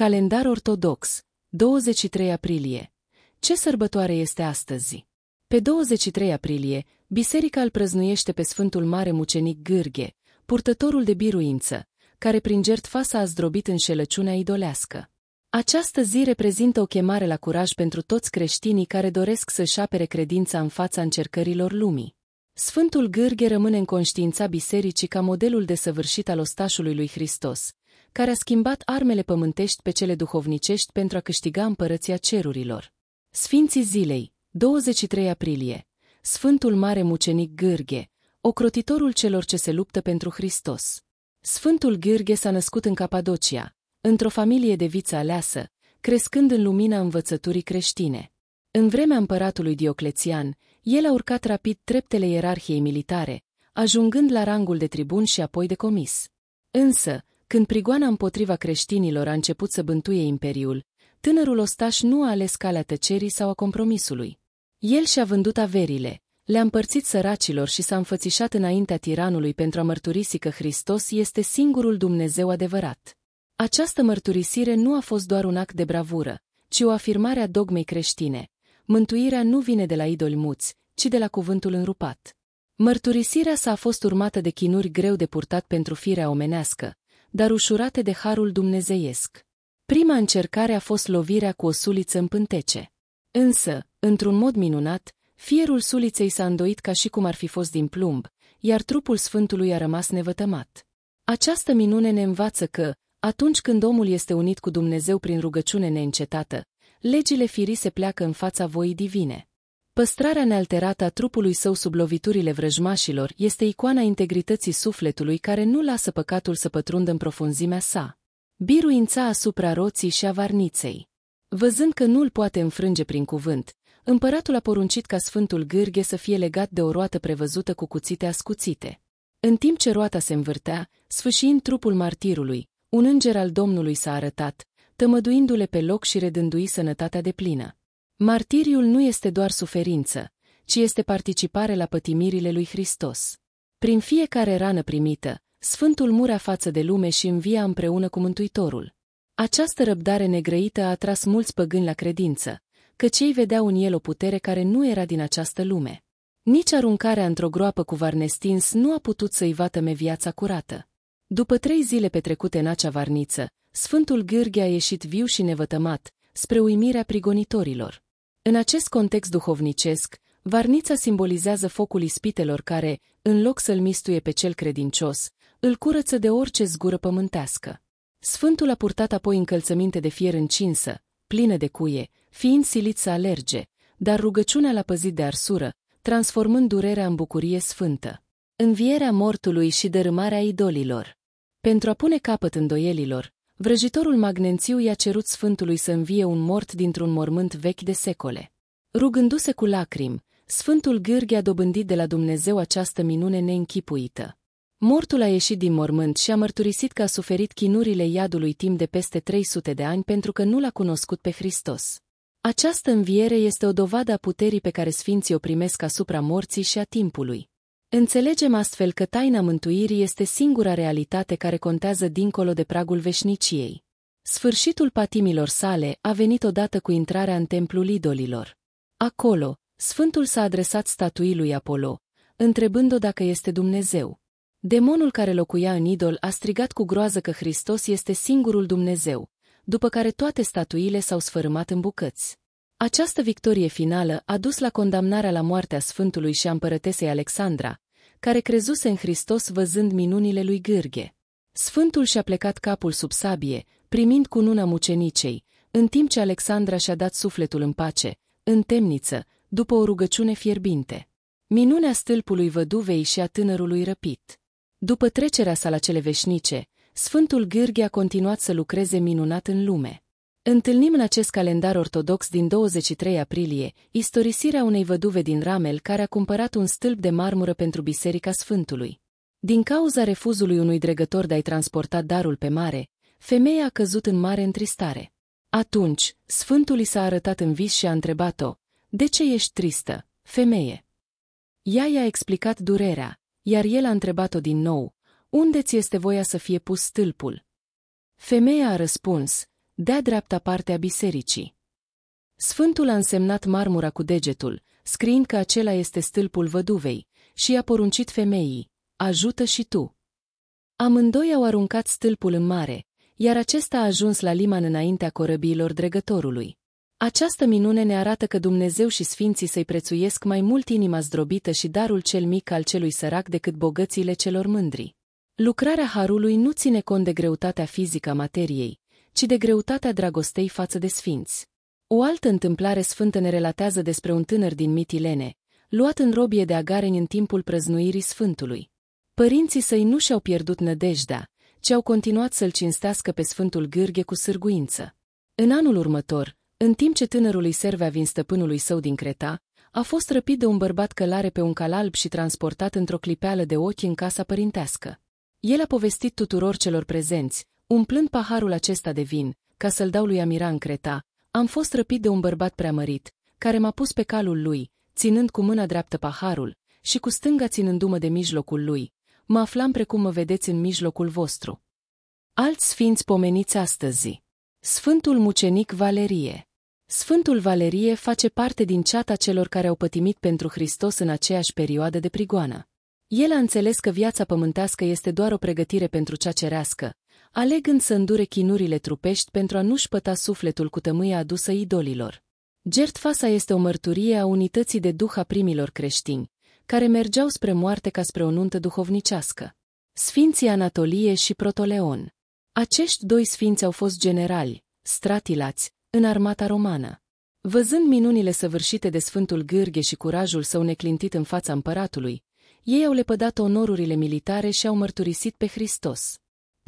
Calendar ortodox, 23 aprilie. Ce sărbătoare este astăzi? Pe 23 aprilie, biserica îl prăznuiește pe Sfântul Mare Mucenic Gârghe, purtătorul de biruință, care prin jertfa s-a zdrobit înșelăciunea idolească. Această zi reprezintă o chemare la curaj pentru toți creștinii care doresc să-și apere credința în fața încercărilor lumii. Sfântul Gârghe rămâne în conștiința bisericii ca modelul de săvârșit al ostașului lui Hristos, care a schimbat armele pământești pe cele duhovnicești pentru a câștiga împărăția cerurilor. Sfinții zilei, 23 aprilie, Sfântul Mare Mucenic Gârghe, ocrotitorul celor ce se luptă pentru Hristos. Sfântul Gârghe s-a născut în Capadocia, într-o familie de viță aleasă, crescând în lumina învățăturii creștine. În vremea împăratului Dioclețian, el a urcat rapid treptele ierarhiei militare, ajungând la rangul de tribun și apoi de comis. Însă, când prigoana împotriva creștinilor a început să bântuie imperiul, tânărul ostaș nu a ales calea tăcerii sau a compromisului. El și-a vândut averile, le-a împărțit săracilor și s-a înfățișat înaintea tiranului pentru a mărturisi că Hristos este singurul Dumnezeu adevărat. Această mărturisire nu a fost doar un act de bravură, ci o afirmare a dogmei creștine. Mântuirea nu vine de la idoli muți, ci de la cuvântul înrupat. Mărturisirea sa a fost urmată de chinuri greu de purtat pentru firea omenească, dar ușurate de harul dumnezeiesc. Prima încercare a fost lovirea cu o suliță în pântece. Însă, într-un mod minunat, fierul suliței s-a îndoit ca și cum ar fi fost din plumb, iar trupul Sfântului a rămas nevătămat. Această minune ne învață că, atunci când omul este unit cu Dumnezeu prin rugăciune neîncetată, legile firii se pleacă în fața voii divine. Păstrarea nealterată a trupului său sub loviturile vrăjmașilor este icoana integrității sufletului care nu lasă păcatul să pătrundă în profunzimea sa. Biruința asupra roții și a varniței. Văzând că nu îl poate înfrânge prin cuvânt, împăratul a poruncit ca Sfântul Gârghe să fie legat de o roată prevăzută cu cuțite ascuțite. În timp ce roata se învârtea, sfâșiind trupul martirului, un înger al Domnului s-a arătat, tămăduindu-le pe loc și redându-i sănătatea de plină. Martiriul nu este doar suferință, ci este participare la pătimirile lui Hristos. Prin fiecare rană primită, Sfântul murea față de lume și învia împreună cu Mântuitorul. Această răbdare negrăită a atras mulți păgâni la credință, căci ei vedeau în el o putere care nu era din această lume. Nici aruncarea într-o groapă cu varnestins nu a putut să-i vatăme viața curată. După trei zile petrecute în acea varniță, Sfântul Gârghe a ieșit viu și nevătămat, spre uimirea prigonitorilor. În acest context duhovnicesc, varnița simbolizează focul ispitelor care, în loc să-l mistuie pe cel credincios, îl curăță de orice zgură pământească. Sfântul a purtat apoi încălțăminte de fier încinsă, plină de cuie, fiind silit să alerge, dar rugăciunea l-a păzit de arsură, transformând durerea în bucurie sfântă. Învierea mortului și dărâmarea idolilor. Pentru a pune capăt îndoielilor, vrăjitorul Magnențiu i-a cerut Sfântului să învie un mort dintr-un mormânt vechi de secole. Rugându-se cu lacrimi, Sfântul Gârghe a dobândit de la Dumnezeu această minune neînchipuită. Mortul a ieșit din mormânt și a mărturisit că a suferit chinurile iadului timp de peste 300 de ani pentru că nu l-a cunoscut pe Hristos. Această înviere este o dovadă a puterii pe care sfinții o primesc asupra morții și a timpului. Înțelegem astfel că taina mântuirii este singura realitate care contează dincolo de pragul veșniciei. Sfârșitul patimilor sale a venit odată cu intrarea în templul idolilor. Acolo, Sfântul s-a adresat statuii lui Apollo, întrebând-o dacă este Dumnezeu. Demonul care locuia în idol a strigat cu groază că Hristos este singurul Dumnezeu, după care toate statuile s-au sfărâmat în bucăți. Această victorie finală a dus la condamnarea la moartea Sfântului și a împărătesei Alexandra, care crezuse în Hristos văzând minunile lui Gârghe. Sfântul și-a plecat capul sub sabie, primind cununa mucenicei, în timp ce Alexandra și-a dat sufletul în pace, în temniță, după o rugăciune fierbinte. Minunea stâlpului văduvei și a tânărului răpit. După trecerea sa la cele veșnice, Sfântul Gârghe a continuat să lucreze minunat în lume. Întâlnim în acest calendar ortodox din 23 aprilie istorisirea unei văduve din Ramel care a cumpărat un stâlp de marmură pentru Biserica Sfântului. Din cauza refuzului unui dregător de a-i transporta darul pe mare, femeia a căzut în mare întristare. Atunci, Sfântul i s-a arătat în vis și a întrebat-o, De ce ești tristă, femeie? Ea i-a explicat durerea, iar el a întrebat-o din nou, Unde ți este voia să fie pus stâlpul? Femeia a răspuns, de-a dreapta parte a bisericii. Sfântul a însemnat marmura cu degetul, scriind că acela este stâlpul văduvei, și i-a poruncit femeii, ajută și tu. Amândoi au aruncat stâlpul în mare, iar acesta a ajuns la liman înaintea corăbiilor dregătorului. Această minune ne arată că Dumnezeu și sfinții să-i prețuiesc mai mult inima zdrobită și darul cel mic al celui sărac decât bogățiile celor mândri. Lucrarea harului nu ține cont de greutatea fizică a materiei, ci de greutatea dragostei față de sfinți. O altă întâmplare sfântă ne relatează despre un tânăr din Mitilene, luat în robie de agareni în timpul prăznuirii Sfântului. Părinții săi nu și-au pierdut nădejdea, ci au continuat să-l cinstească pe Sfântul Gârghe cu sârguință. În anul următor, în timp ce tânărul îi servea vin stăpânului său din Creta, a fost răpit de un bărbat călare pe un cal alb și transportat într-o clipeală de ochi în casa părintească. El a povestit tuturor celor prezenți, umplând paharul acesta de vin, ca să-l dau lui Amira în Creta, am fost răpit de un bărbat preamărit, care m-a pus pe calul lui, ținând cu mâna dreaptă paharul, și cu stânga ținându-mă de mijlocul lui. Mă aflam precum mă vedeți în mijlocul vostru. Alți sfinți pomeniți astăzi. Sfântul mucenic Valerie Sfântul Valerie face parte din ceata celor care au pătimit pentru Hristos în aceeași perioadă de prigoană. El a înțeles că viața pământească este doar o pregătire pentru cea cerească, alegând să îndure chinurile trupești pentru a nu-și păta sufletul cu tămâia adusă idolilor. Gertfa sa este o mărturie a unității de duh a primilor creștini, care mergeau spre moarte ca spre o nuntă duhovnicească. Sfinții Anatolie și Protoleon Acești doi sfinți au fost generali, stratilați, în armata romană. Văzând minunile săvârșite de Sfântul Gârghe și curajul său neclintit în fața împăratului, ei au lepădat onorurile militare și au mărturisit pe Hristos.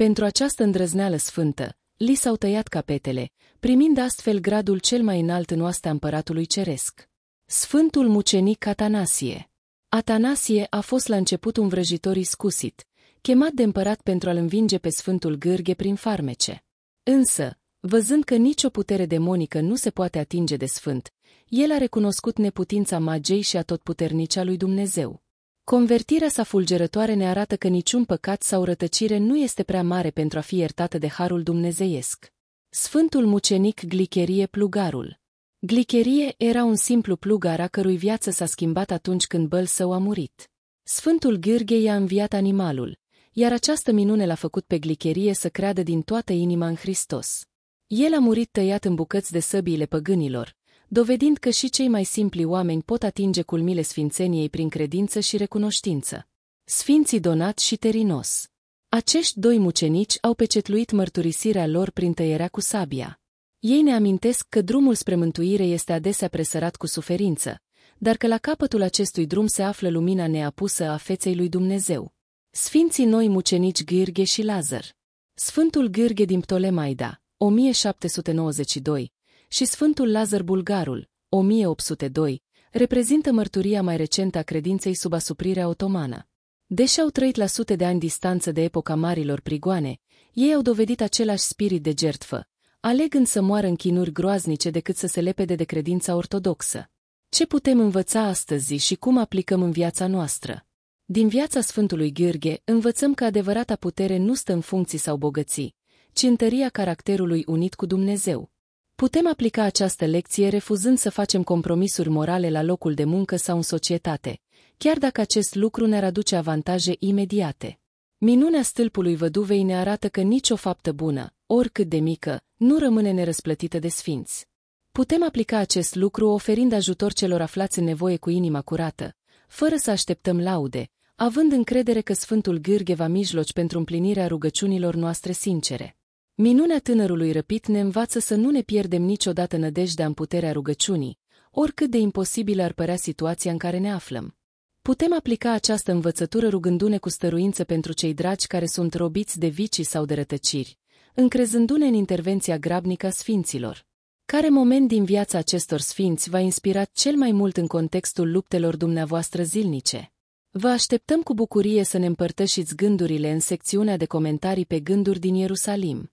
Pentru această îndrăzneală sfântă, li s-au tăiat capetele, primind astfel gradul cel mai înalt în oastea împăratului ceresc. Sfântul mucenic Atanasie Atanasie a fost la început un vrăjitor iscusit, chemat de împărat pentru a-l învinge pe Sfântul Gârghe prin farmece. Însă, văzând că nicio putere demonică nu se poate atinge de Sfânt, el a recunoscut neputința magei și a totputernicea lui Dumnezeu. Convertirea sa fulgerătoare ne arată că niciun păcat sau rătăcire nu este prea mare pentru a fi iertată de harul dumnezeiesc. Sfântul mucenic Glicherie Plugarul Glicherie era un simplu plugar a cărui viață s-a schimbat atunci când băl său a murit. Sfântul Gârghe i-a înviat animalul, iar această minune l-a făcut pe Glicherie să creadă din toată inima în Hristos. El a murit tăiat în bucăți de săbiile păgânilor, dovedind că și cei mai simpli oameni pot atinge culmile sfințeniei prin credință și recunoștință. Sfinții Donat și Terinos Acești doi mucenici au pecetluit mărturisirea lor prin tăierea cu sabia. Ei ne amintesc că drumul spre mântuire este adesea presărat cu suferință, dar că la capătul acestui drum se află lumina neapusă a feței lui Dumnezeu. Sfinții noi mucenici Gârghe și Lazar Sfântul Gârghe din Ptolemaida, 1792, și Sfântul Lazar Bulgarul, 1802, reprezintă mărturia mai recentă a credinței sub asuprirea otomană. Deși au trăit la sute de ani distanță de epoca marilor prigoane, ei au dovedit același spirit de jertfă, alegând să moară în chinuri groaznice decât să se lepede de credința ortodoxă. Ce putem învăța astăzi și cum aplicăm în viața noastră? Din viața Sfântului Gheorghe învățăm că adevărata putere nu stă în funcții sau bogății, ci în tăria caracterului unit cu Dumnezeu. Putem aplica această lecție refuzând să facem compromisuri morale la locul de muncă sau în societate, chiar dacă acest lucru ne-ar aduce avantaje imediate. Minunea stâlpului văduvei ne arată că nicio faptă bună, oricât de mică, nu rămâne nerăsplătită de sfinți. Putem aplica acest lucru oferind ajutor celor aflați în nevoie cu inima curată, fără să așteptăm laude, având încredere că Sfântul Gârghe va mijloci pentru împlinirea rugăciunilor noastre sincere. Minunea tânărului răpit ne învață să nu ne pierdem niciodată nădejdea în puterea rugăciunii, oricât de imposibilă ar părea situația în care ne aflăm. Putem aplica această învățătură rugându-ne cu stăruință pentru cei dragi care sunt robiți de vicii sau de rătăciri, încrezându-ne în intervenția grabnică a sfinților. Care moment din viața acestor sfinți v-a inspirat cel mai mult în contextul luptelor dumneavoastră zilnice? Vă așteptăm cu bucurie să ne împărtășiți gândurile în secțiunea de comentarii pe gânduri din Ierusalim.